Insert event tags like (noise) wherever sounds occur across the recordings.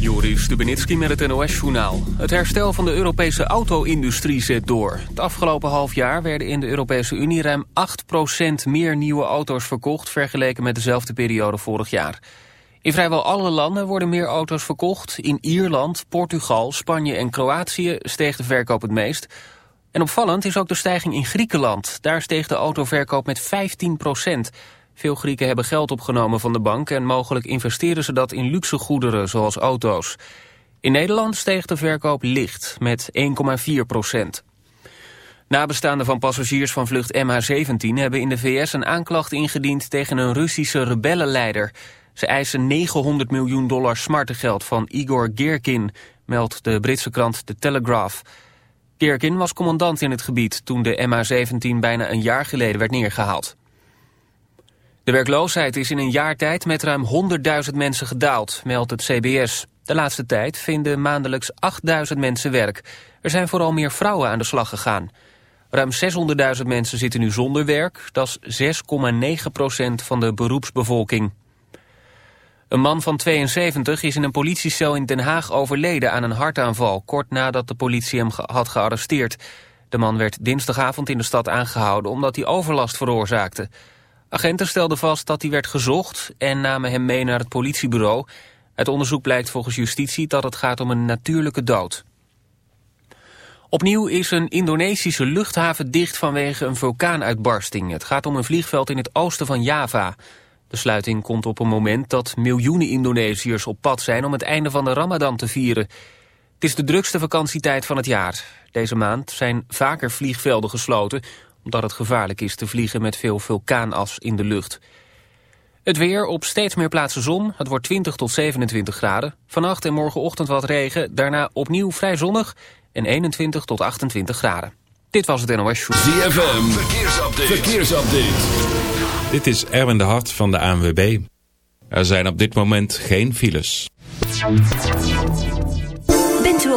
Joris Stubenitski met het NOS-journaal. Het herstel van de Europese auto-industrie zet door. Het afgelopen half jaar werden in de Europese Unie ruim 8% meer nieuwe auto's verkocht... vergeleken met dezelfde periode vorig jaar. In vrijwel alle landen worden meer auto's verkocht. In Ierland, Portugal, Spanje en Kroatië steeg de verkoop het meest. En opvallend is ook de stijging in Griekenland. Daar steeg de autoverkoop met 15 veel Grieken hebben geld opgenomen van de bank... en mogelijk investeren ze dat in luxe goederen zoals auto's. In Nederland steeg de verkoop licht met 1,4 procent. Nabestaanden van passagiers van vlucht MH17 hebben in de VS een aanklacht ingediend tegen een Russische rebellenleider. Ze eisen 900 miljoen dollar smartengeld van Igor Gerkin, meldt de Britse krant The Telegraph. Gerkin was commandant in het gebied toen de MH17 bijna een jaar geleden werd neergehaald. De werkloosheid is in een jaar tijd met ruim 100.000 mensen gedaald, meldt het CBS. De laatste tijd vinden maandelijks 8.000 mensen werk. Er zijn vooral meer vrouwen aan de slag gegaan. Ruim 600.000 mensen zitten nu zonder werk. Dat is 6,9% van de beroepsbevolking. Een man van 72 is in een politiecel in Den Haag overleden aan een hartaanval... kort nadat de politie hem had gearresteerd. De man werd dinsdagavond in de stad aangehouden omdat hij overlast veroorzaakte. Agenten stelden vast dat hij werd gezocht en namen hem mee naar het politiebureau. Het onderzoek blijkt volgens justitie dat het gaat om een natuurlijke dood. Opnieuw is een Indonesische luchthaven dicht vanwege een vulkaanuitbarsting. Het gaat om een vliegveld in het oosten van Java. De sluiting komt op een moment dat miljoenen Indonesiërs op pad zijn... om het einde van de ramadan te vieren. Het is de drukste vakantietijd van het jaar. Deze maand zijn vaker vliegvelden gesloten omdat het gevaarlijk is te vliegen met veel vulkaanas in de lucht. Het weer op steeds meer plaatsen zon. Het wordt 20 tot 27 graden. Vannacht en morgenochtend wat regen. Daarna opnieuw vrij zonnig en 21 tot 28 graden. Dit was het NOS Show. ZFM, verkeersupdate. verkeersupdate. Dit is Erwin de Hart van de ANWB. Er zijn op dit moment geen files.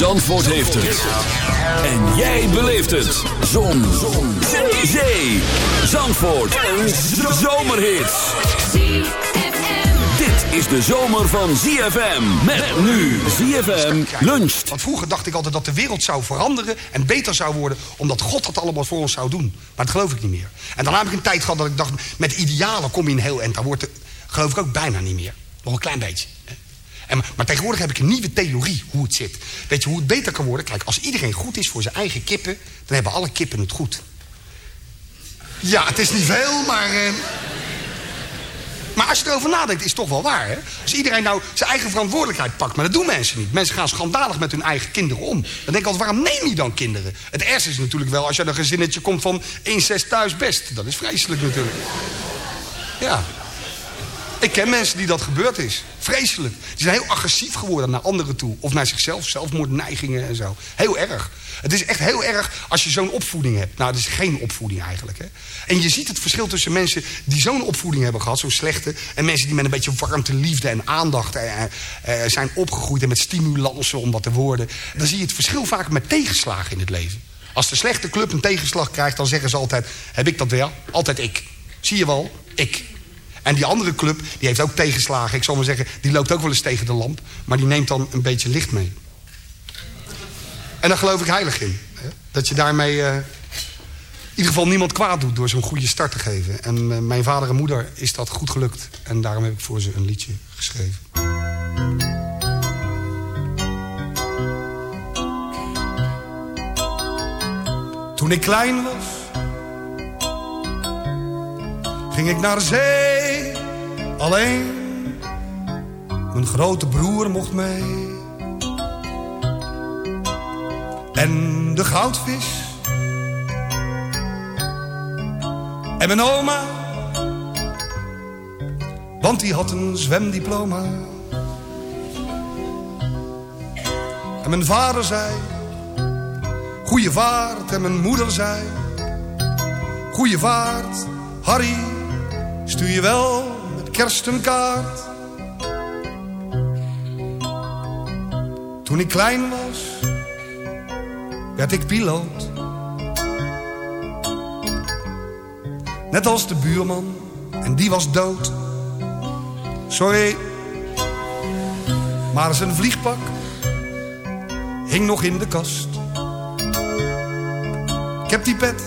Zandvoort heeft het. En jij beleeft het. Zon. Zon. Zee. Zandvoort. Een zomerhit. Dit is de zomer van ZFM. Met nu ZFM luncht. Want vroeger dacht ik altijd dat de wereld zou veranderen en beter zou worden... omdat God dat allemaal voor ons zou doen. Maar dat geloof ik niet meer. En dan heb ik een tijd gehad dat ik dacht... met idealen kom je in heel en daar wordt geloof ik ook bijna niet meer. Nog een klein beetje. Maar tegenwoordig heb ik een nieuwe theorie hoe het zit. Weet je hoe het beter kan worden? Kijk, als iedereen goed is voor zijn eigen kippen... dan hebben alle kippen het goed. Ja, het is niet veel, maar... Eh... Maar als je erover nadenkt, is het toch wel waar, hè? Als iedereen nou zijn eigen verantwoordelijkheid pakt... maar dat doen mensen niet. Mensen gaan schandalig met hun eigen kinderen om. Dan denk ik altijd, waarom neem je dan kinderen? Het ergste is natuurlijk wel als je een gezinnetje komt van... 1 zes thuis best. Dat is vreselijk natuurlijk. Ja. Ik ken mensen die dat gebeurd is. Vreselijk. Die zijn heel agressief geworden naar anderen toe. Of naar zichzelf, zelfmoordneigingen en zo. Heel erg. Het is echt heel erg als je zo'n opvoeding hebt. Nou, dat is geen opvoeding eigenlijk. Hè? En je ziet het verschil tussen mensen die zo'n opvoeding hebben gehad, zo'n slechte, en mensen die met een beetje warmte, liefde en aandacht eh, eh, zijn opgegroeid en met stimulansen om wat te worden. Dan zie je het verschil vaak met tegenslagen in het leven. Als de slechte club een tegenslag krijgt, dan zeggen ze altijd: Heb ik dat wel? Altijd ik. Zie je wel? Ik. En die andere club, die heeft ook tegenslagen. Ik zal maar zeggen, die loopt ook wel eens tegen de lamp. Maar die neemt dan een beetje licht mee. En daar geloof ik heilig in. Hè? Dat je daarmee uh, in ieder geval niemand kwaad doet door zo'n goede start te geven. En uh, mijn vader en moeder is dat goed gelukt. En daarom heb ik voor ze een liedje geschreven. Toen ik klein was, ging ik naar zee alleen. Mijn grote broer mocht mee. En de goudvis. En mijn oma. Want die had een zwemdiploma. En mijn vader zei Goeie vaart en mijn moeder zei Goeie vaart, Harry, stuur je wel met kerst een kaart. Toen ik klein was, werd ik piloot. Net als de buurman, en die was dood. Sorry, maar zijn vliegpak hing nog in de kast. Ik heb die pet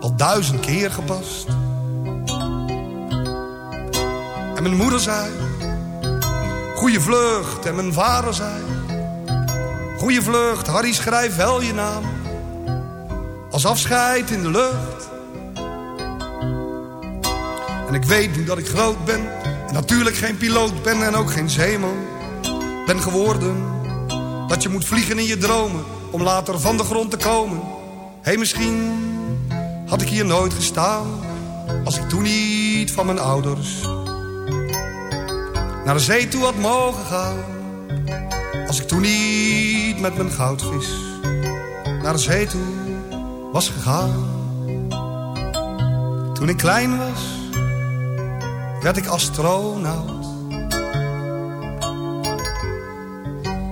al duizend keer gepast. En mijn moeder zei, goeie vlucht. En mijn vader zei, goeie vlucht. Harry, schrijf wel je naam. Als afscheid in de lucht. En ik weet nu dat ik groot ben. En natuurlijk geen piloot ben en ook geen zeeman. Ben geworden dat je moet vliegen in je dromen om later van de grond te komen. Hé, hey, misschien had ik hier nooit gestaan... als ik toen niet van mijn ouders naar de zee toe had mogen gaan. Als ik toen niet met mijn goudvis naar de zee toe was gegaan. Toen ik klein was, werd ik astronaut.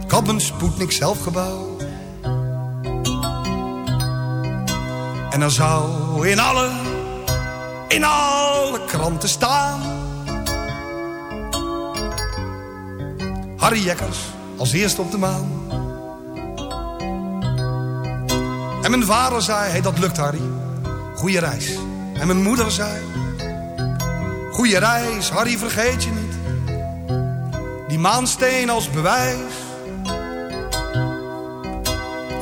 Ik had mijn Sputnik zelf gebouwd. En dan zou in alle, in alle kranten staan. Harry Jekkers als eerste op de maan. En mijn vader zei, hey, dat lukt Harry. Goeie reis. En mijn moeder zei, goeie reis, Harry vergeet je niet. Die maansteen als bewijs.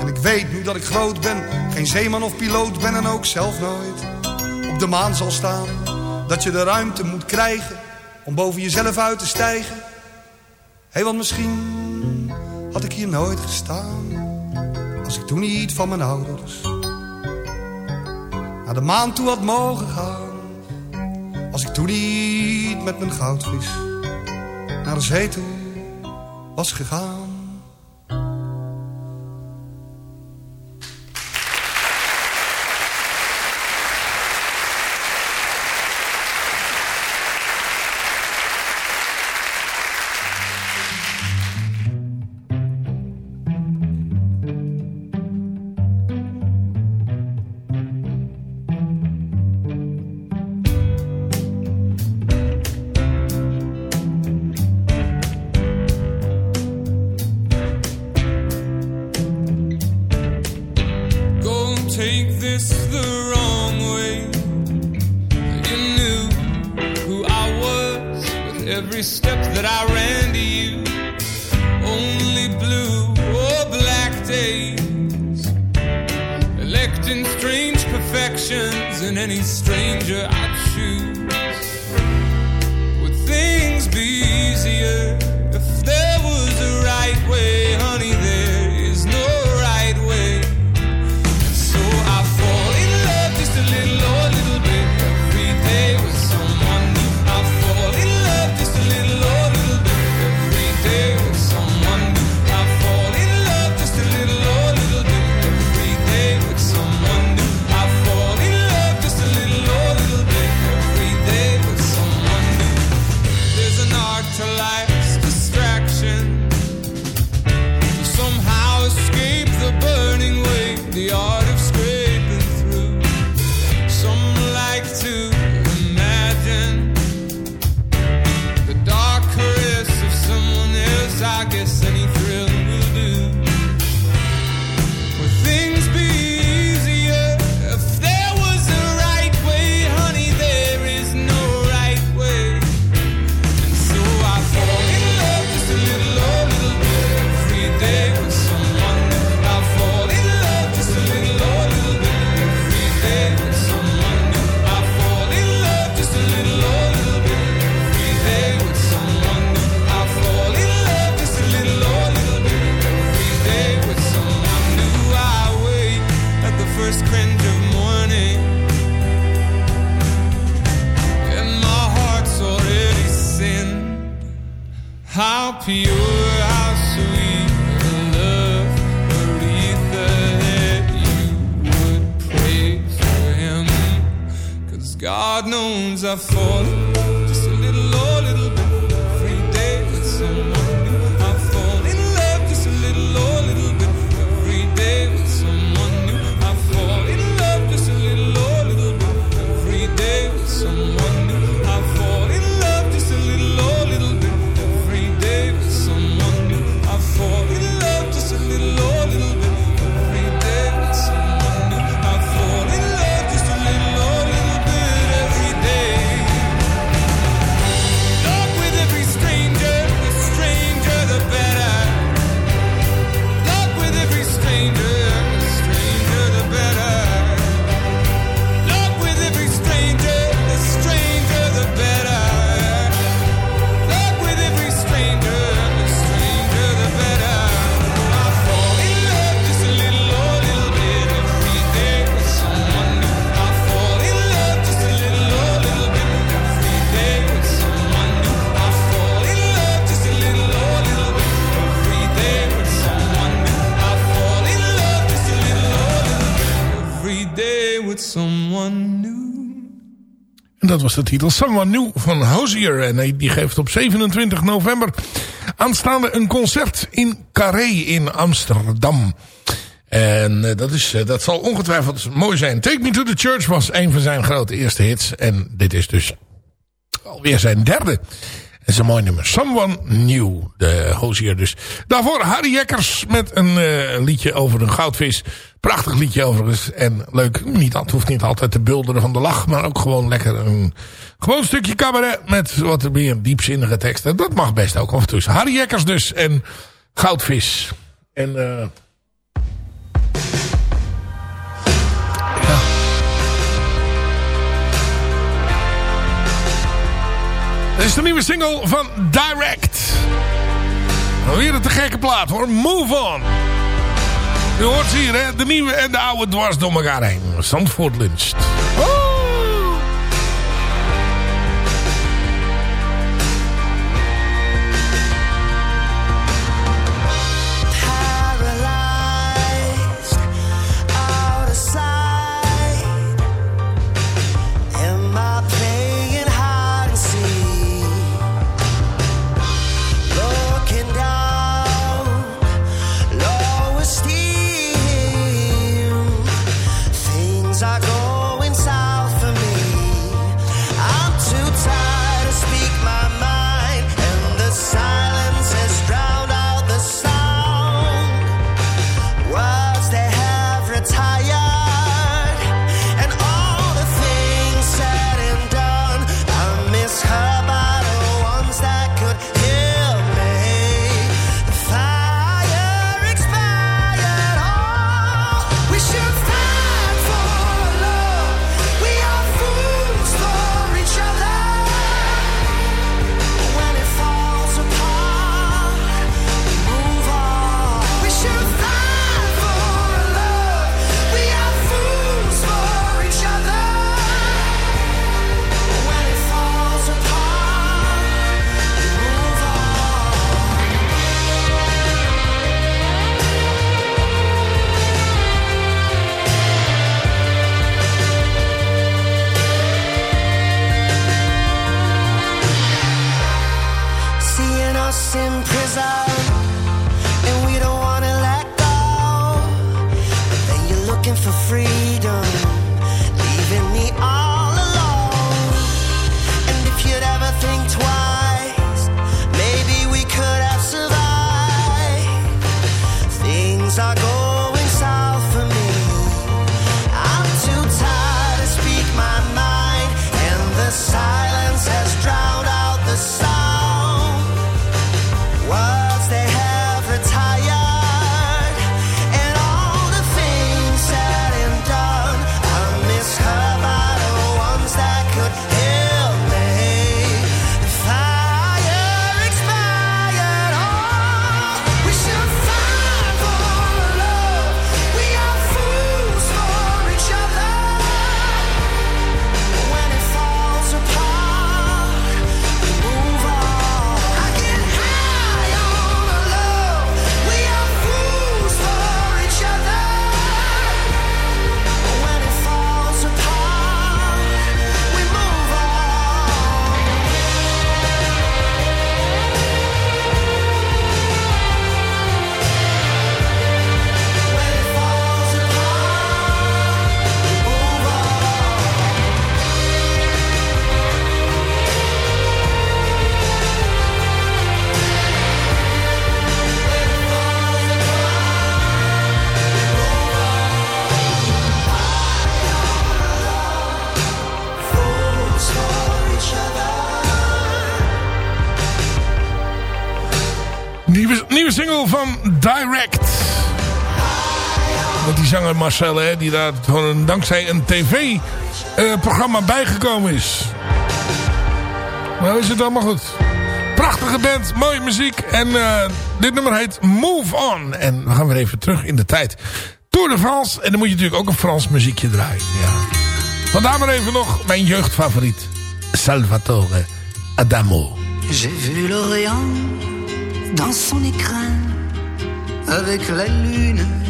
En ik weet nu dat ik groot ben geen zeeman of piloot ben en ook zelf nooit op de maan zal staan. Dat je de ruimte moet krijgen om boven jezelf uit te stijgen. Hé, want misschien had ik hier nooit gestaan. Als ik toen niet van mijn ouders naar de maan toe had mogen gaan. Als ik toen niet met mijn goudvis naar de zee toe was gegaan. friends and any stranger I choose. Would things be easier if there was a right way? De titel Someone New van Hozier. En die geeft op 27 november aanstaande een concert in Carré in Amsterdam. En eh, dat, is, eh, dat zal ongetwijfeld mooi zijn. Take Me to the Church was een van zijn grote eerste hits. En dit is dus alweer zijn derde. Het is een mooi nummer. Someone New, de Hozier dus. Daarvoor Harry Jekkers met een eh, liedje over een goudvis. Prachtig liedje overigens. En leuk, niet, het hoeft niet altijd te bulderen van de lach. Maar ook gewoon lekker een gewoon stukje cabaret met wat meer diepzinnige teksten. Dat mag best ook af en toe. Harry Jekkers dus en goudvis. En ja. Dit is de nieuwe single van Direct. Weer een te gekke plaat hoor. Move on. U hoort hier hè. De nieuwe en de oude dwars door elkaar heen. Zandvoort luncht. for free. Marcel, hè, die daar dankzij een tv-programma bijgekomen is. Nou is het allemaal goed. Prachtige band, mooie muziek. En eh, dit nummer heet Move On. En we gaan weer even terug in de tijd. Tour de France. En dan moet je natuurlijk ook een Frans muziekje draaien. Ja. Vandaar maar even nog mijn jeugdfavoriet. Salvatore Adamo. J'ai vu l'Orient dans son écrin, avec la lune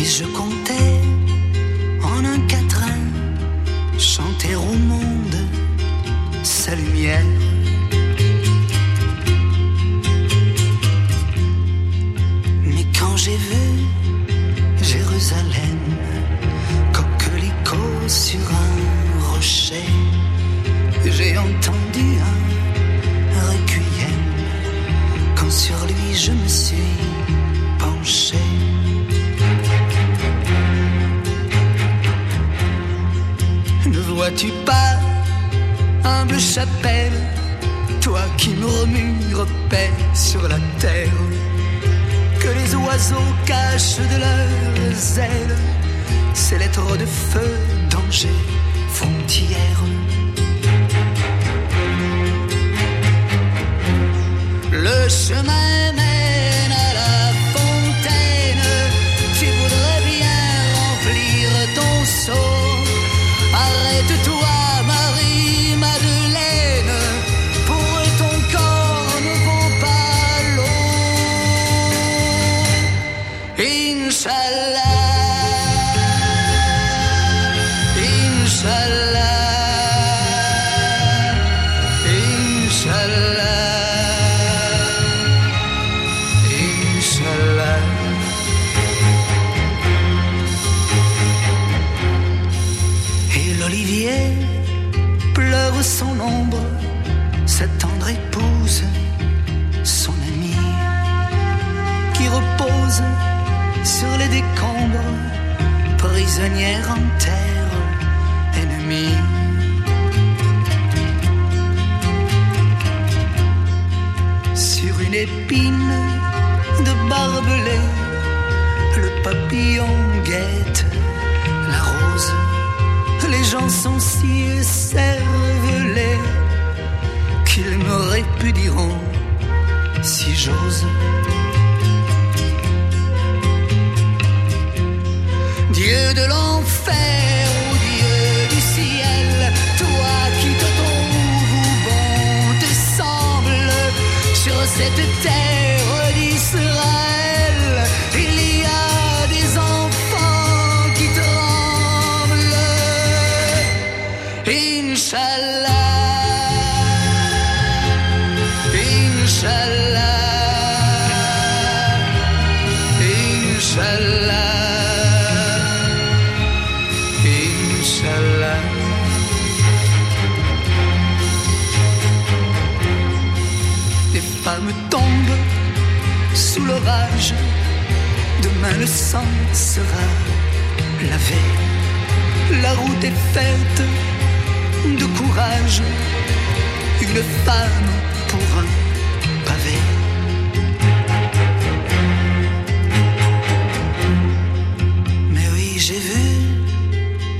et je comptais en un quatrain chanter au monde sa lumière. Mais quand j'ai vu Jérusalem, coquelicot sur un rocher, j'ai entendu un requiem quand sur lui je me suis Ne vois-tu pas humble chapelle, toi qui murmures paix sur la terre, que les oiseaux cachent de leurs ailes ces lettres de feu, danger, frontière. Le chemin mène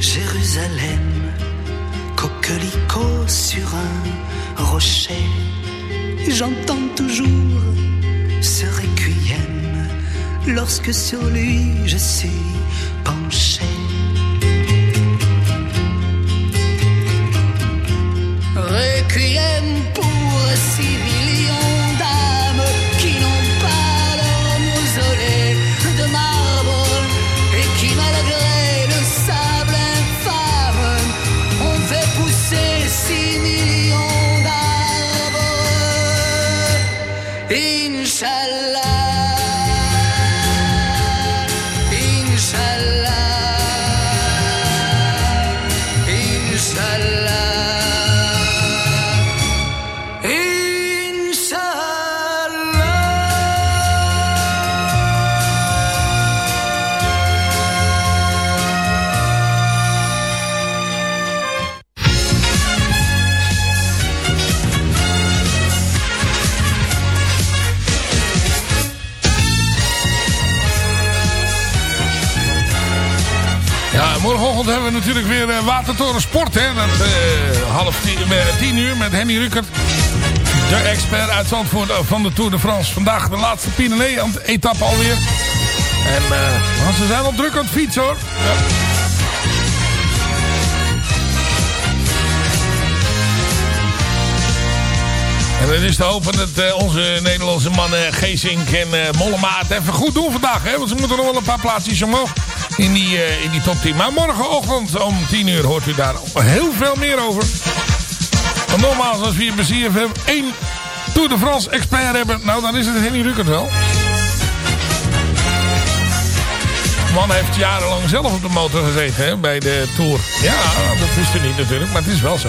Jérusalem, coquelicot sur un rocher. J'entends toujours ce requiem lorsque sur lui je suis natuurlijk weer eh, Watertoren Sport. Hè? Dat, eh, half tien, eh, tien uur met Henny Ruckert. De expert uit Zandvoort van de Tour de France. Vandaag de laatste Pyrenee-etappe alweer. En ze zijn al druk aan het fietsen hoor. En het is te hopen dat onze Nederlandse mannen Geesink en Mollema het even goed doen vandaag. Hè? Want ze moeten nog wel een paar plaatsjes omhoog in die, eh, in die top 10. Maar morgenochtend om 10 uur hoort u daar heel veel meer over. Want nogmaals, als we hier bij CFM één Tour de France expert hebben... nou, dan is het Henny Ruckert wel. De man heeft jarenlang zelf op de motor gezeten hè, bij de Tour. Ja, dat wist u niet natuurlijk, maar het is wel zo.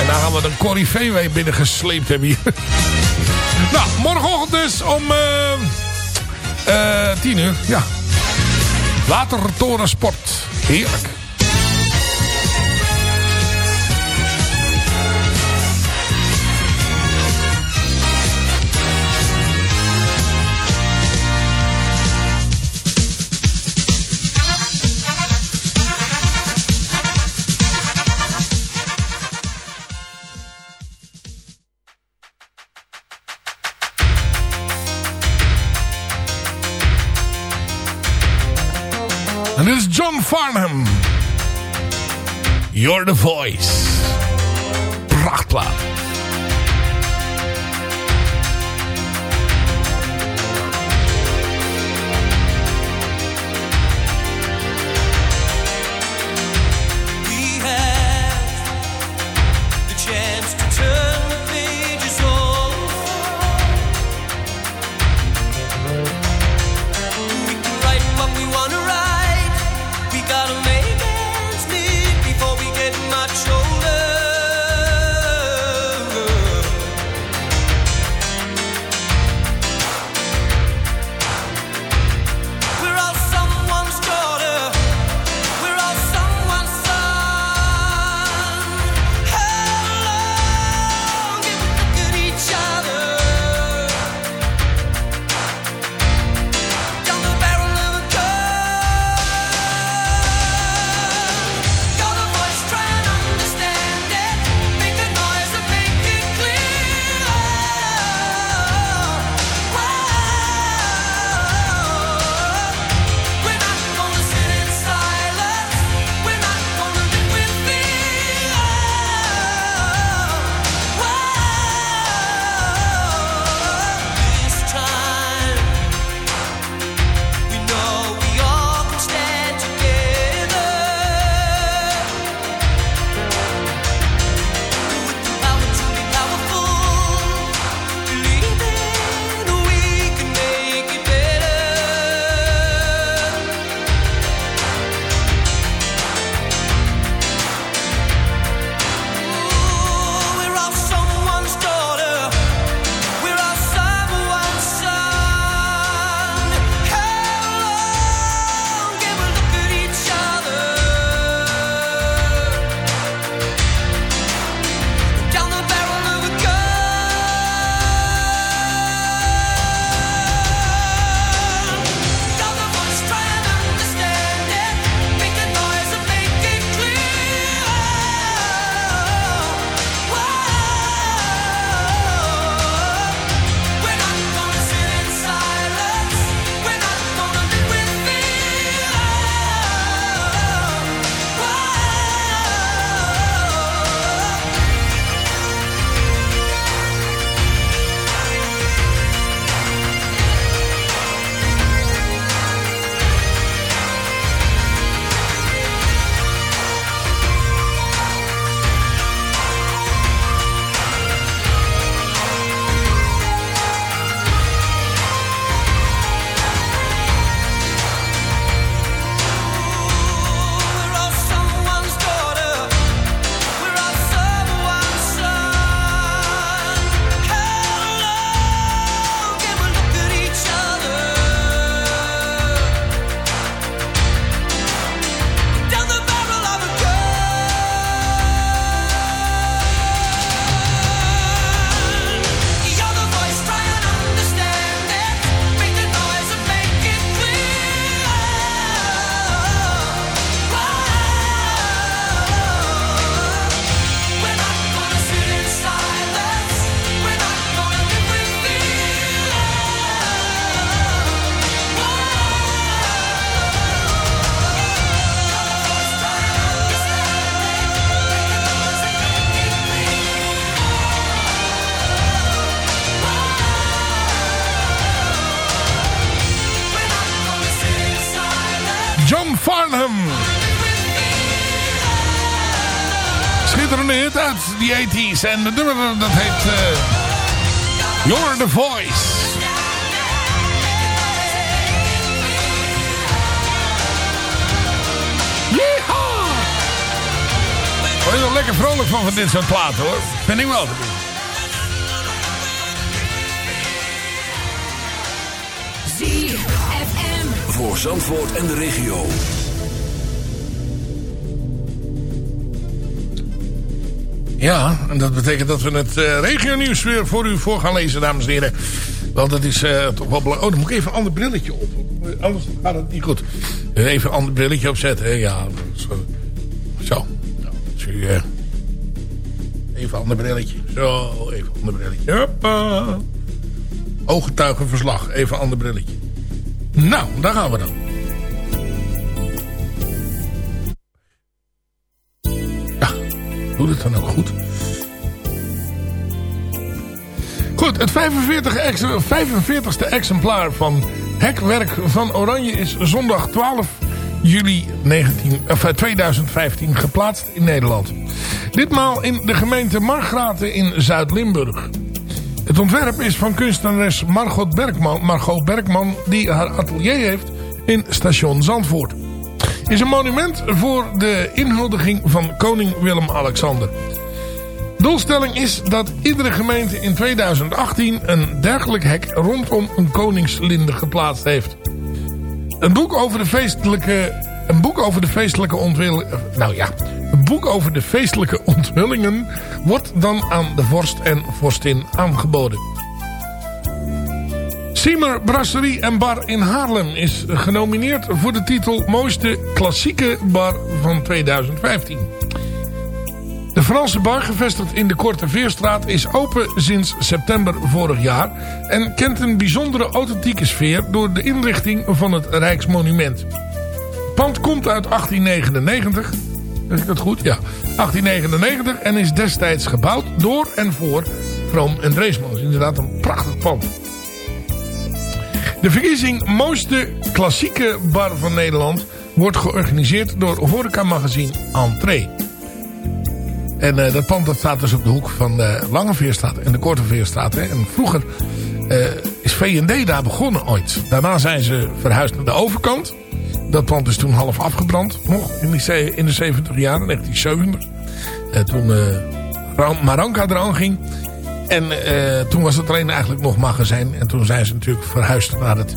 En daar gaan we een corrivee mee binnengesleept hebben hier. (laughs) nou, morgenochtend dus om eh eh 10 uur. Ja. Watertoren Sport. Heerlijk. Farnham. You're the voice. Prachtplaat. Die 80s. En de nummer dat heet... eh, You're the Voice. Yeehaw! Word je er lekker vrolijk van van dit soort platen hoor. Vind ik wel. ZFM. Voor Zandvoort en de regio. Ja, en dat betekent dat we het eh regionieuws weer voor u voor gaan lezen, dames en heren. Want dat is eh, toch wel belangrijk. Oh, dan moet ik even een ander brilletje op. Anders gaat het niet goed. Even een ander brilletje opzetten. Ja, zo. Zo. Eh, even een ander brilletje. Zo, even een ander brilletje. Hoppa. Ooggetuigenverslag. Even een ander brilletje. Nou, daar gaan we dan. Doe het dan ook goed. Goed, het 45 ex 45ste exemplaar van Hekwerk van Oranje is zondag 12 juli 19, of, eh, 2015 geplaatst in Nederland. Ditmaal in de gemeente Margraten in Zuid-Limburg. Het ontwerp is van kunstenares Margot Bergman, Margot Bergman die haar atelier heeft in station Zandvoort. Is een monument voor de inhuldiging van koning Willem-Alexander. Doelstelling is dat iedere gemeente in 2018 een dergelijk hek rondom een koningslinde geplaatst heeft. Een boek over de feestelijke, een boek over de feestelijke nou ja, een boek over de feestelijke onthullingen wordt dan aan de vorst en vorstin aangeboden. Siemer Brasserie en Bar in Haarlem is genomineerd voor de titel Mooiste Klassieke Bar van 2015. De Franse bar, gevestigd in de Korte Veerstraat, is open sinds september vorig jaar en kent een bijzondere authentieke sfeer door de inrichting van het Rijksmonument. Het pand komt uit 1899, zeg ik dat goed? Ja, 1899 en is destijds gebouwd door en voor Vroom en Dreesman. Inderdaad een prachtig pand. De verkiezing Mooiste Klassieke Bar van Nederland wordt georganiseerd door horecamagazine Entree. En eh, dat pand dat staat dus op de hoek van de Lange Veerstraat en de Korte Veerstraat. Hè. En vroeger eh, is V&D daar begonnen ooit. Daarna zijn ze verhuisd naar de overkant. Dat pand is toen half afgebrand. Nog in, de 70 jaren, 1970. Eh, toen eh, Ra- Maranka eraan ging. En eh, toen was het alleen eigenlijk nog magazijn. En toen zijn ze natuurlijk verhuisd naar het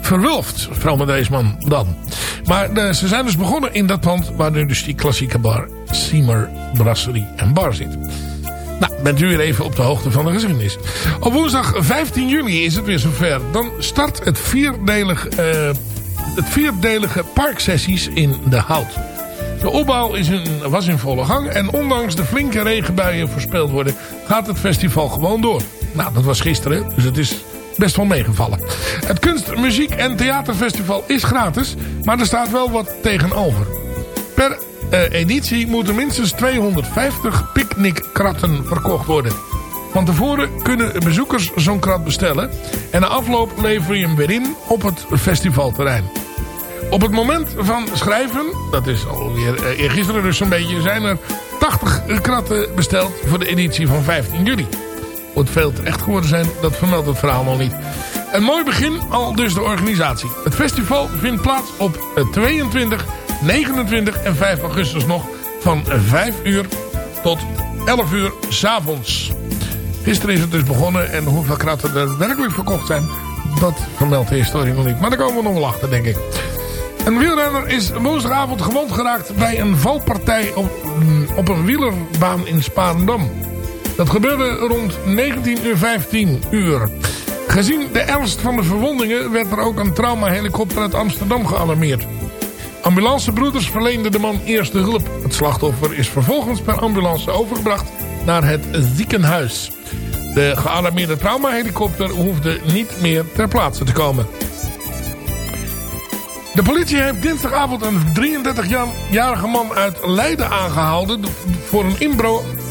Verwulft. Vrome Dreesman dan. Maar eh, ze zijn dus begonnen in dat pand waar nu dus die klassieke bar Siemer Brasserie en Bar zit. Nou, bent u weer even op de hoogte van de geschiedenis. Op woensdag 15 juli is het weer zover. Dan start het vierdelige, eh, het vierdelige parksessies in de Hout. De opbouw is in, was in volle gang en ondanks de flinke regenbuien voorspeld worden, gaat het festival gewoon door. Nou, dat was gisteren, dus het is best wel meegevallen. Het kunst, muziek en theaterfestival is gratis, maar er staat wel wat tegenover. Per eh, editie moeten minstens 250 picknickkratten verkocht worden. Van tevoren kunnen bezoekers zo'n krat bestellen en na afloop lever je hem weer in op het festivalterrein. Op het moment van schrijven, dat is alweer uh, eergisteren dus zo'n beetje, zijn er 80 kratten besteld voor de editie van 15 juli. Moet veel te echt geworden zijn, dat vermeldt het verhaal nog niet. Een mooi begin, al dus de organisatie. Het festival vindt plaats op eh, 22, 29 en 5 augustus nog van 5 uur tot 11 uur s'avonds. Gisteren is het dus begonnen en hoeveel kratten er werkelijk verkocht zijn, dat vermeldt de historie nog niet. Maar daar komen we nog wel achter, denk ik. Een wielrenner is woensdagavond gewond geraakt bij een valpartij op, op een wielerbaan in Sparendam. Dat gebeurde rond 19.15 uur. Gezien de ernst van de verwondingen werd er ook een traumahelikopter uit Amsterdam gealarmeerd. Ambulancebroeders verleenden de man eerste hulp. Het slachtoffer is vervolgens per ambulance overgebracht naar het ziekenhuis. De gealarmeerde traumahelikopter hoefde niet meer ter plaatse te komen. De politie heeft dinsdagavond een 33-jarige man uit Leiden aangehouden... voor een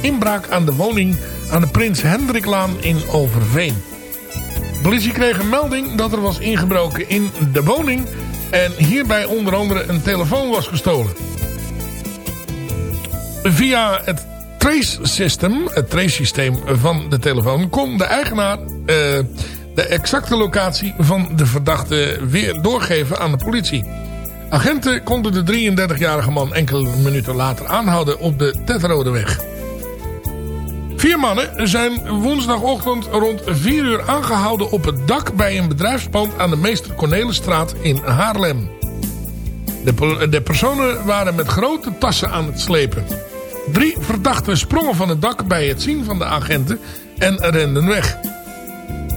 inbraak aan de woning aan de Prins Hendriklaan in Overveen. De politie kreeg een melding dat er was ingebroken in de woning... En hierbij onder andere een telefoon was gestolen. Via het trace system, het trace systeem van de telefoon, kon de eigenaar eh, de exacte locatie van de verdachte weer doorgeven aan de politie. Agenten konden de 33-jarige man enkele minuten later aanhouden op de Tetrodeweg. Vier mannen zijn woensdagochtend rond 4 uur aangehouden op het dak bij een bedrijfspand aan de Meester Cornelisstraat in Haarlem. De, de personen waren met grote tassen aan het slepen. Drie verdachten sprongen van het dak bij het zien van de agenten en renden weg.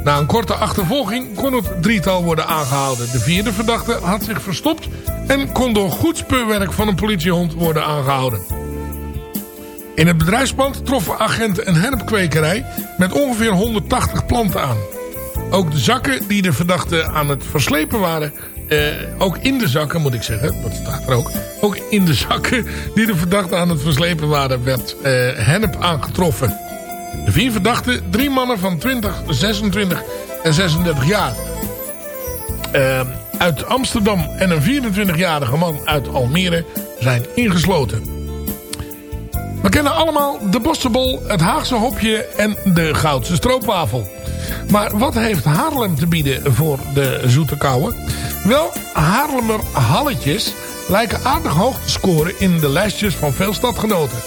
Na een korte achtervolging kon het drietal worden aangehouden. De vierde verdachte had zich verstopt en kon door goed speurwerk van een politiehond worden aangehouden. In het bedrijfspand troffen agenten een hennepkwekerij met ongeveer 180 planten aan. Ook de zakken die de verdachten aan het verslepen waren... eh, ook in de zakken moet ik zeggen, dat staat er ook... ook in de zakken die de verdachten aan het verslepen waren... werd eh, hennep aangetroffen. De vier verdachten, drie mannen van 20, 26 en 36 jaar... eh, uit Amsterdam en een 24-jarige man uit Almere zijn ingesloten. We kennen allemaal de Bossenbol, het Haagse hopje en de Goudse stroopwafel. Maar wat heeft Haarlem te bieden voor de zoete kouwen? Wel, Haarlemmer halletjes lijken aardig hoog te scoren in de lijstjes van veel stadgenoten.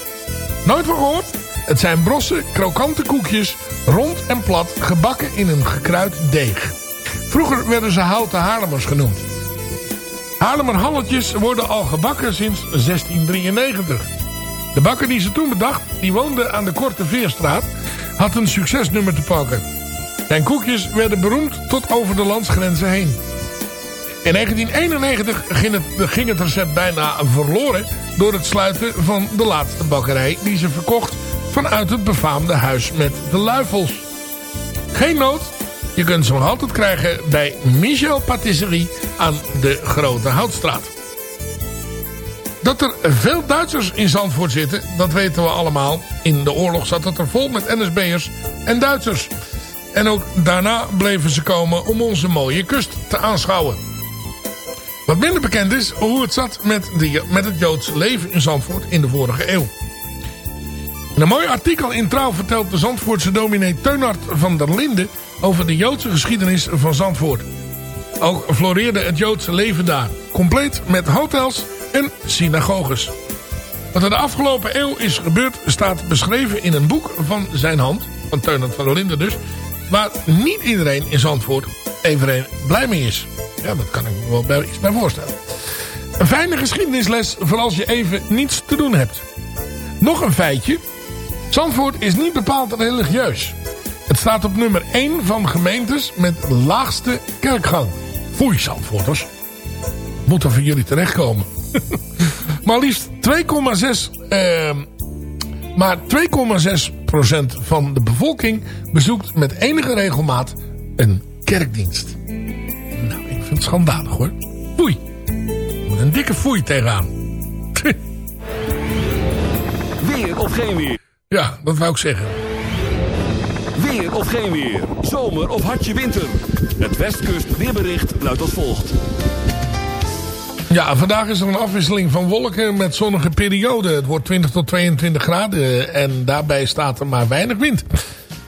Nooit van gehoord? Het zijn brosse, krokante koekjes, rond en plat, gebakken in een gekruid deeg. Vroeger werden ze houten Haarlemmers genoemd. Haarlemmer halletjes worden al gebakken sinds 1693. De bakker die ze toen bedacht, die woonde aan de Korte Veerstraat, had een succesnummer te pakken. Zijn koekjes werden beroemd tot over de landsgrenzen heen. In 1991 ging het, ging het recept bijna verloren door het sluiten van de laatste bakkerij die ze verkocht vanuit het befaamde huis met de luifels. Geen nood, je kunt ze nog altijd krijgen bij Michel Patisserie aan de Grote Houtstraat. Dat er veel Duitsers in Zandvoort zitten, dat weten we allemaal. In de oorlog zat het er vol met NSB'ers en Duitsers. En ook daarna bleven ze komen om onze mooie kust te aanschouwen. Wat minder bekend is hoe het zat met, de, met het Joodse leven in Zandvoort in de vorige eeuw. In een mooi artikel in Trouw vertelt de Zandvoortse dominee Teunhard van der Linden... over de Joodse geschiedenis van Zandvoort. Ook floreerde het Joodse leven daar. Compleet met hotels en synagoges. Wat er de afgelopen eeuw is gebeurd staat beschreven in een boek van zijn hand. Van Teunhard van der Linden dus. Waar niet iedereen in Zandvoort even blij mee is. Ja, dat kan ik me wel bij, iets bij voorstellen. Een fijne geschiedenisles voor als je even niets te doen hebt. Nog een feitje. Zandvoort is niet bepaald religieus. Het staat op nummer 1 van gemeentes met laagste kerkgang. Foei Zandvoorters. Moet er voor jullie terechtkomen. (laughs) maar liefst 2,6 eh, maar 2,6% van de bevolking bezoekt met enige regelmaat een kerkdienst. Nou, ik vind het schandalig hoor. Foei. Met een dikke foei tegenaan. (laughs) Weer of geen weer. Ja, dat wou ik zeggen. Weer of geen weer. Zomer of hartje winter. Het Westkust weerbericht luidt als volgt. Ja, vandaag is er een afwisseling van wolken met zonnige periode. Het wordt 20 tot 22 graden en daarbij staat er maar weinig wind.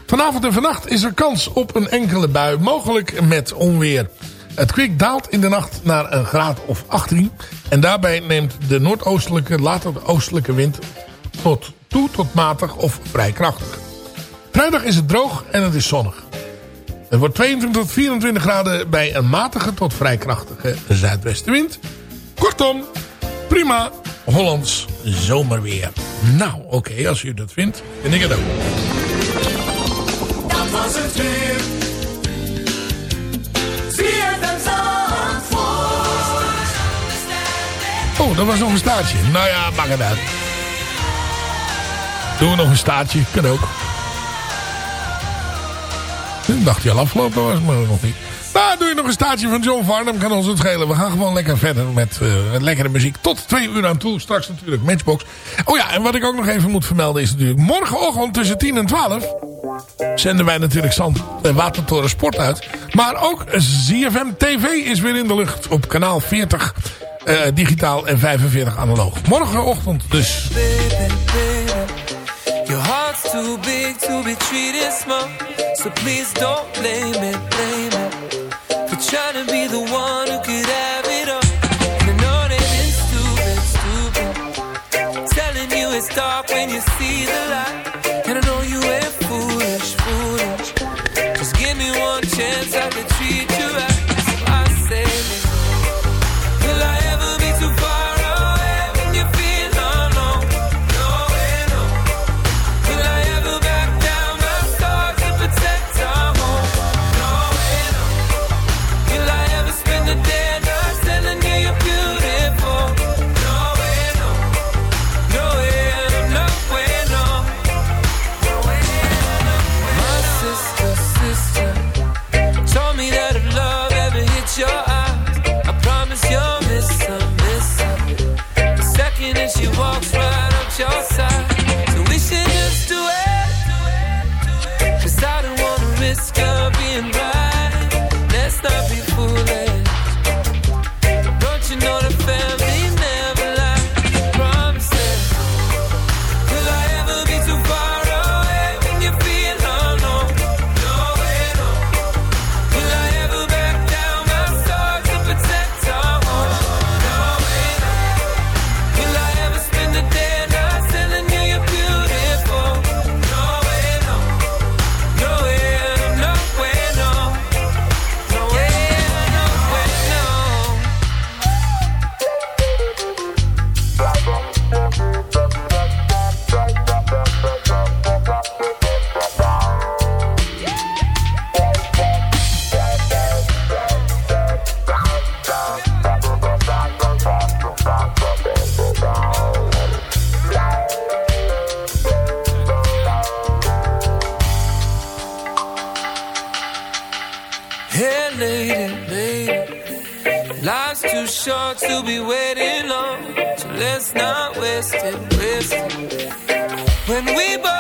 Vanavond en vannacht is er kans op een enkele bui, mogelijk met onweer. Het kwik daalt in de nacht naar een graad of 18. En daarbij neemt de noordoostelijke, later de oostelijke wind tot, toe tot matig of vrij krachtig. Vrijdag is het droog en het is zonnig. Het wordt 22 tot 24 graden bij een matige tot vrij krachtige zuidwestenwind. Kortom, prima Hollands zomerweer. Nou, oké, als u dat vindt, vind ik het ook. Dat was het weer. Oh, dat was nog een staartje. Nou ja, maak het uit. Doen we nog een staartje, kan ook. Ik dacht je al afgelopen was, maar nog niet. Nou, doe je nog een staartje van John Farnham, kan ons het schelen. We gaan gewoon lekker verder met, eh, lekkere muziek. Tot twee uur aan toe, straks natuurlijk Matchbox. Oh ja, en wat ik ook nog even moet vermelden is natuurlijk... morgenochtend tussen 10 en 12 zenden wij natuurlijk Zand en Watertoren Sport uit. Maar ook ZFM TV is weer in de lucht op kanaal 40... Eh, digitaal en 45 analoog. Morgenochtend dus. Your heart's too big to be treated small, so please don't blame it, blame it for trying to be the one. to be waiting on. So let's not waste it, waste it. When we both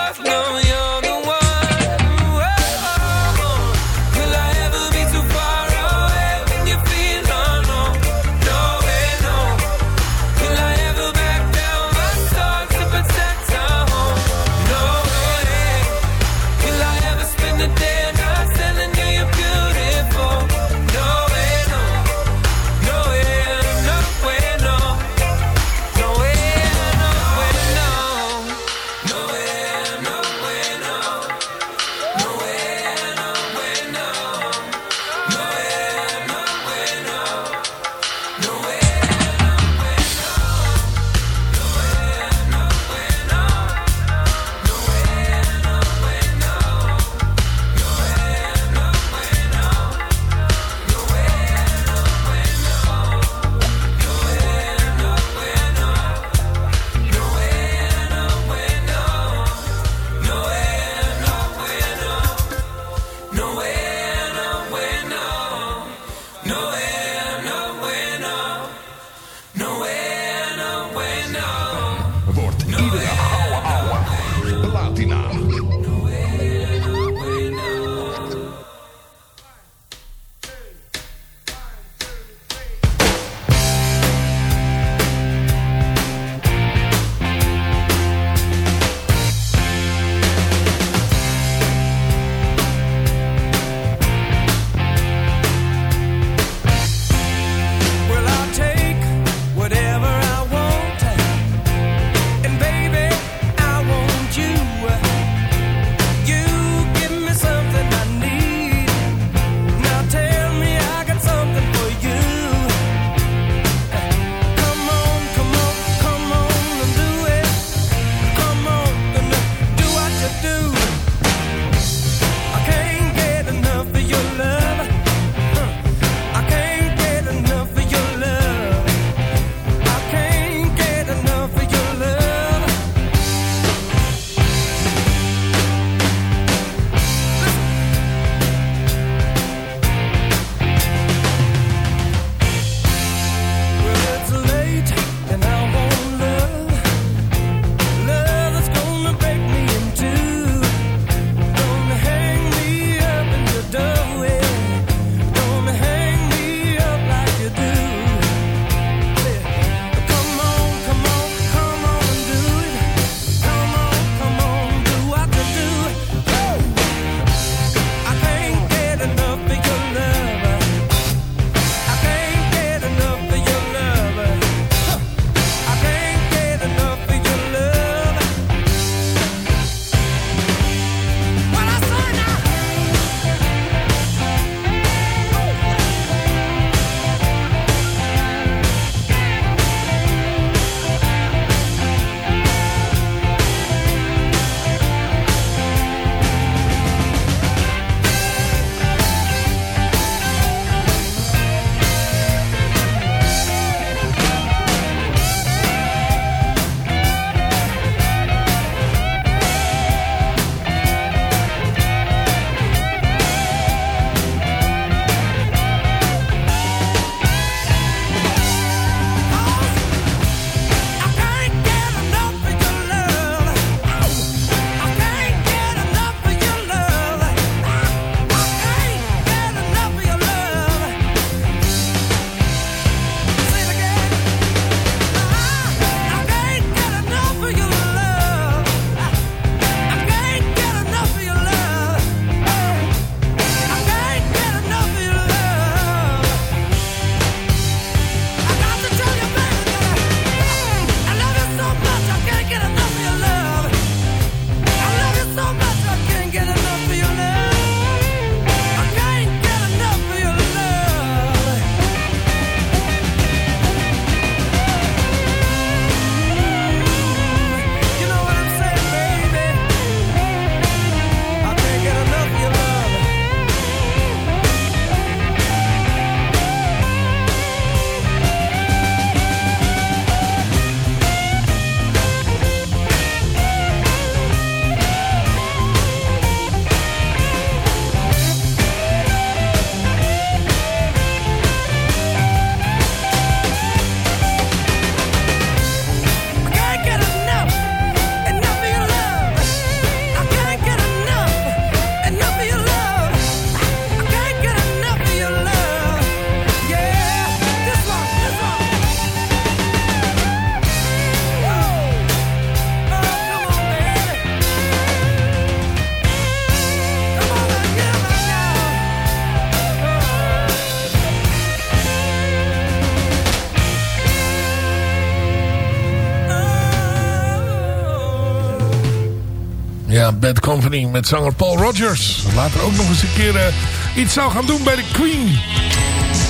Bad Company met zanger Paul Rogers. Later ook nog eens een keer eh, iets zou gaan doen bij de Queen.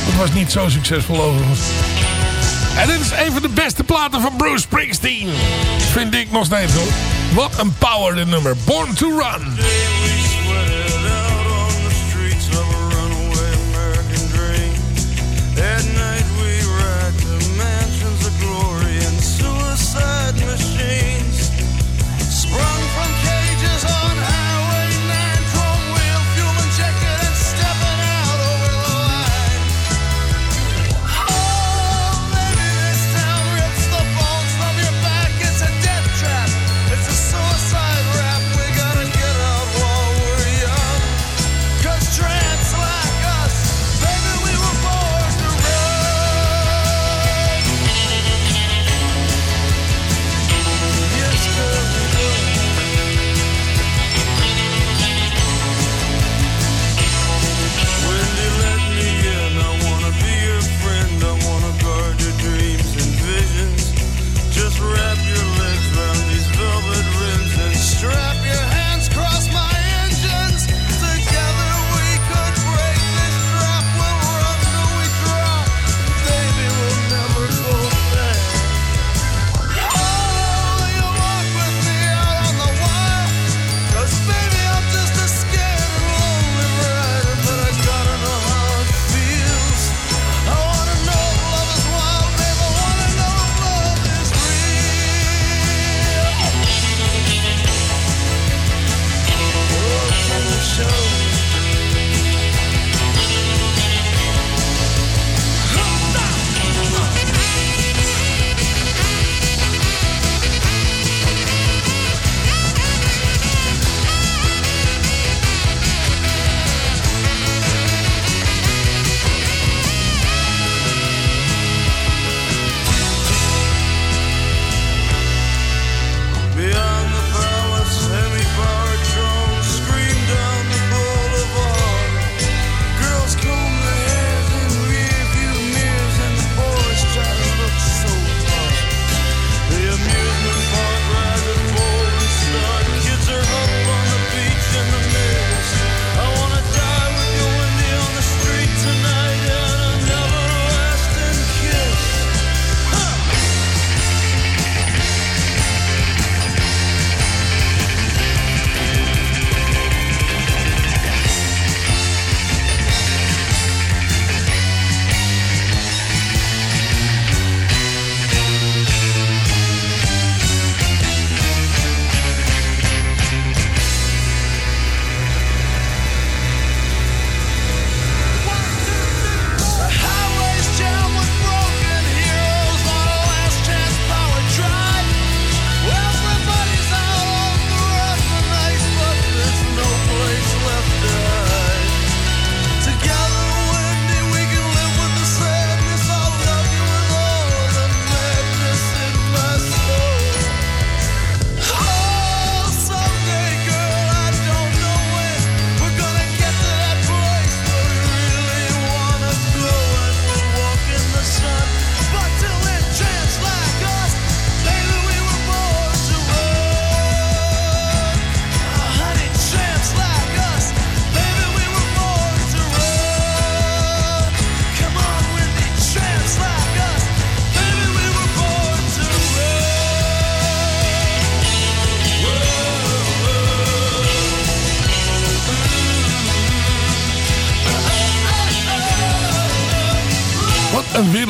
Dat was niet zo succesvol overigens. En dit is een van de beste platen van Bruce Springsteen. Vind ik nog steeds hoor. Wat een power dit nummer. Born to Run.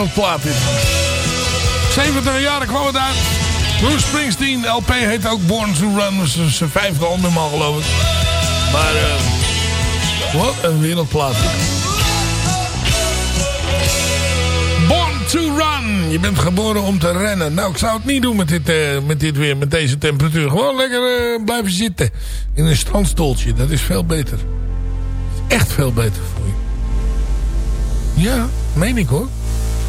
Wereldplaat dit. 70 jaren kwam het uit. Bruce Springsteen, LP heet ook Born to Run. Dat is zijn vijfde geloof ik. Maar eh, wat een wereldplaat. Born to Run. Je bent geboren om te rennen. Nou, ik zou het niet doen met dit, eh, met dit weer, met deze temperatuur. Gewoon lekker eh, blijven zitten. In een strandstoeltje. Dat is veel beter. Echt veel beter voor je. Ja, meen ik hoor.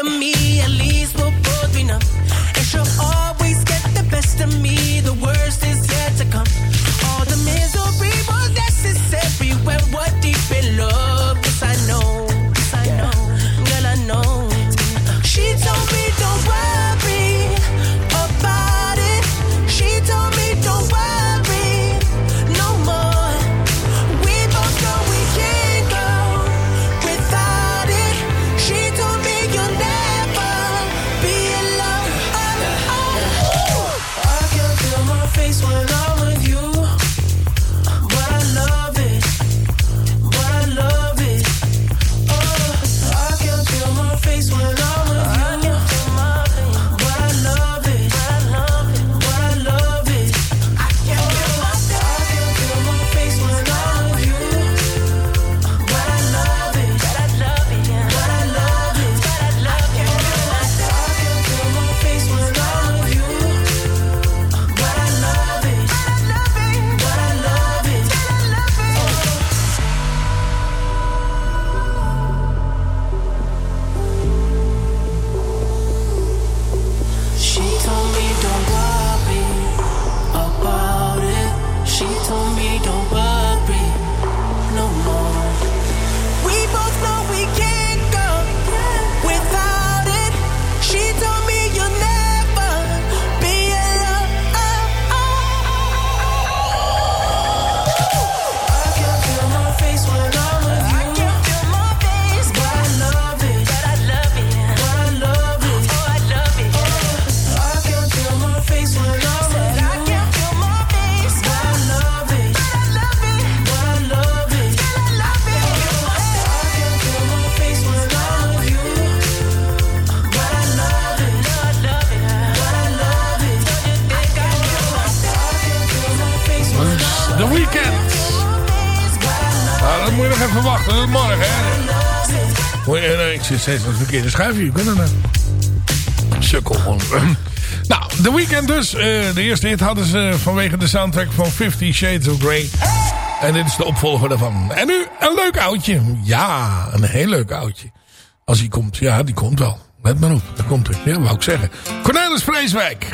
of me at least. Zit steeds aan het verkeerde schuifje. Je kunt er nou. Sukkel. (clears throat) Nou, The Weeknd dus. Eh, de eerste hit hadden ze vanwege de soundtrack van Fifty Shades of Grey. En dit is de opvolger daarvan. En nu een leuk oudje. Ja, een heel leuk oudje. Als hij komt. Ja, die komt wel. Let maar op. Daar komt hij. Ja, wou ik zeggen. Cornelis Vreeswijk.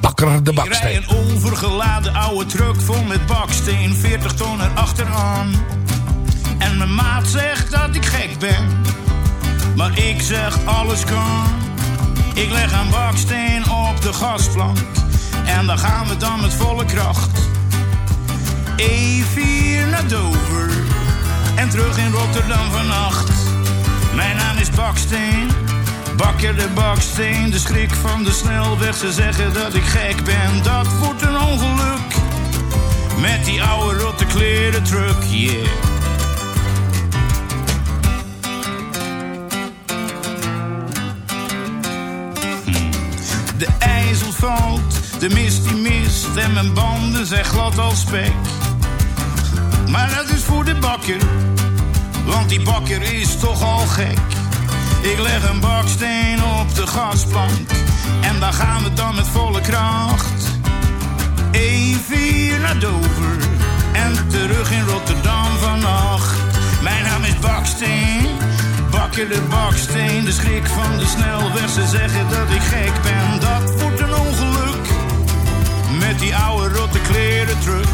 Bakker de Ik rij baksteen. een onvergeladen oude truck vol met baksteen, 40 ton erachteraan. En mijn maat zegt dat ik gek ben, maar ik zeg alles kan. Ik leg een baksteen op de gasplank en dan gaan we dan met volle kracht. E4 naar Dover en terug in Rotterdam vannacht. Mijn naam is Baksteen, bakker de baksteen, de schrik van de snelweg. Ze zeggen dat ik gek ben, dat wordt een ongeluk. Met die oude rotte kleren truck, yeah. De ijzel valt, de mist die mist en mijn banden zijn glad als spek. Maar dat is voor de bakker, want die bakker is toch al gek. Ik leg een baksteen op de gasplank en daar gaan we dan met volle kracht. E4 naar Dover en terug in de baksteen, de schrik van de snelweg. Ze zeggen dat ik gek ben, dat wordt een ongeluk. Met die oude rotte kleren truck.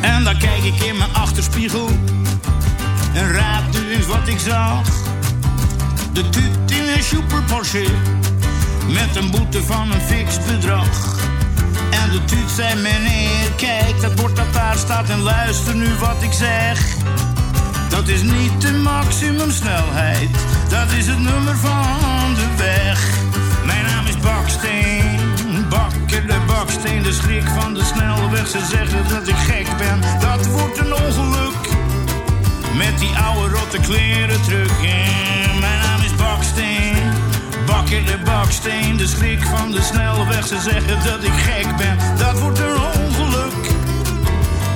En dan kijk ik in mijn achterspiegel en raad nu eens wat ik zag. De tuut in een super Porsche met een boete van een fix bedrag. En de tuut zei meneer, kijk dat bord dat daar staat en luister nu wat ik zeg. Dat is niet de maximumsnelheid, dat is het nummer van de weg. Mijn naam is Baksteen, bakker de baksteen, de schrik van de snelweg. Ze zeggen dat ik gek ben, dat wordt een ongeluk. Met die oude rotte kleren terug. Mijn naam is Baksteen, bakker de baksteen, de schrik van de snelweg. Ze zeggen dat ik gek ben, dat wordt een ongeluk.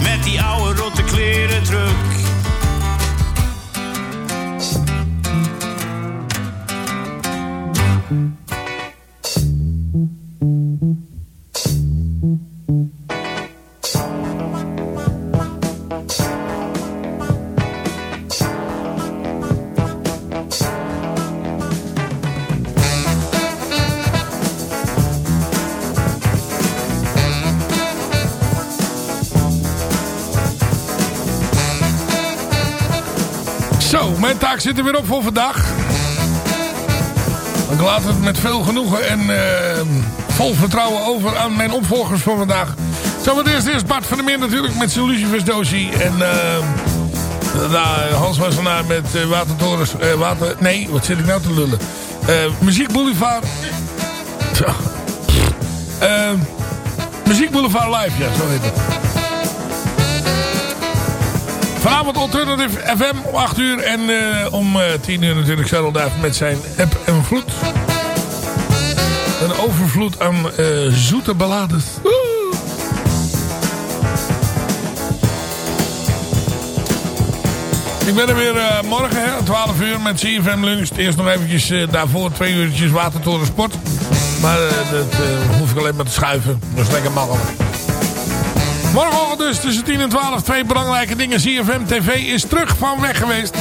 Met die oude rotte kleren. Zo, taak zit er weer op voor vandaag. Ik laat het met veel genoegen en eh, vol vertrouwen over aan mijn opvolgers voor vandaag. Zo, wat eerst is Bart van der Meer natuurlijk met zijn lucifersdoosie. En eh daarna Hans Wassenaar met eh, Watertorens. water, nee, wat zit ik nou te lullen? Muziek Boulevard. Muziek Boulevard Live, ja, zo heet het. Vanavond Alternative FM om 8 uur. En eh, om eh 10 uur natuurlijk Cheryl Duif met zijn app en vloed. Een overvloed aan eh, zoete ballades. Ik ben er weer eh, morgen hè, om 12 uur met CFM Lunch. Eerst nog eventjes eh, daarvoor twee uurtjes Watertoren Sport. Maar eh, dat eh, hoef ik alleen maar te schuiven. Dat is lekker makkelijk. Morgenochtend dus tussen 10 en 12 twee belangrijke dingen. CFM TV is terug van weg geweest.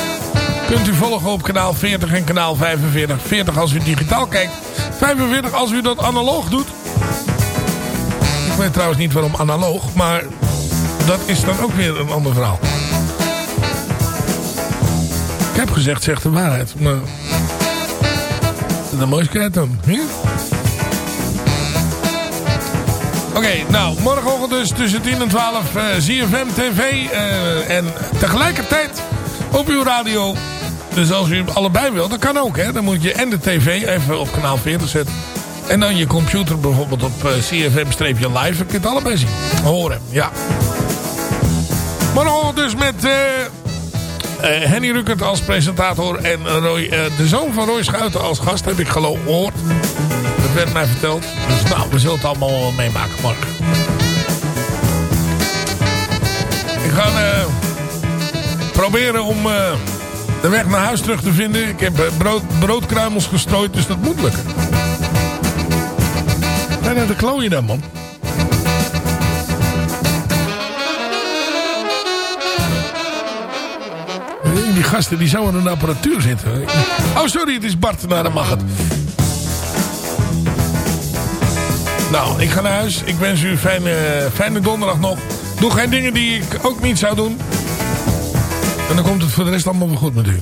Kunt u volgen op kanaal 40 en kanaal 45. 40 als u digitaal kijkt. 45 als u dat analoog doet. Ik weet trouwens niet waarom analoog. Maar dat is dan ook weer een ander verhaal. Ik heb gezegd, zegt de waarheid. Maar... Een mooi skret dan. Oké, nou, morgenochtend dus tussen 10 en 12 eh ZFM TV. eh, en tegelijkertijd op uw radio. Dus als u allebei wilt, dat kan ook. Hè? Dan moet je en de tv even op kanaal 40 zetten. En dan je computer bijvoorbeeld op eh, CFM-live. Dan kun je het allebei zien. Horen, ja. Morgenochtend dus met Henny Ruckert als presentator. En Roy, de zoon van Roy Schuiten als gast heb ik gehoord. Dat werd mij verteld. Dus nou, we zullen het allemaal meemaken morgen. Ik ga eh, proberen om eh, de weg naar huis terug te vinden. Ik heb eh, brood, broodkruimels gestrooid, dus dat moet lukken. En naar de klooien dan, man. Die gasten die zouden in de apparatuur zitten. Oh, sorry, het is Bart. Nou, dan mag Nou, ik ga naar huis. Ik wens u een fijne, fijne donderdag nog. Doe geen dingen die ik ook niet zou doen. En dan komt het voor de rest allemaal wel goed met u.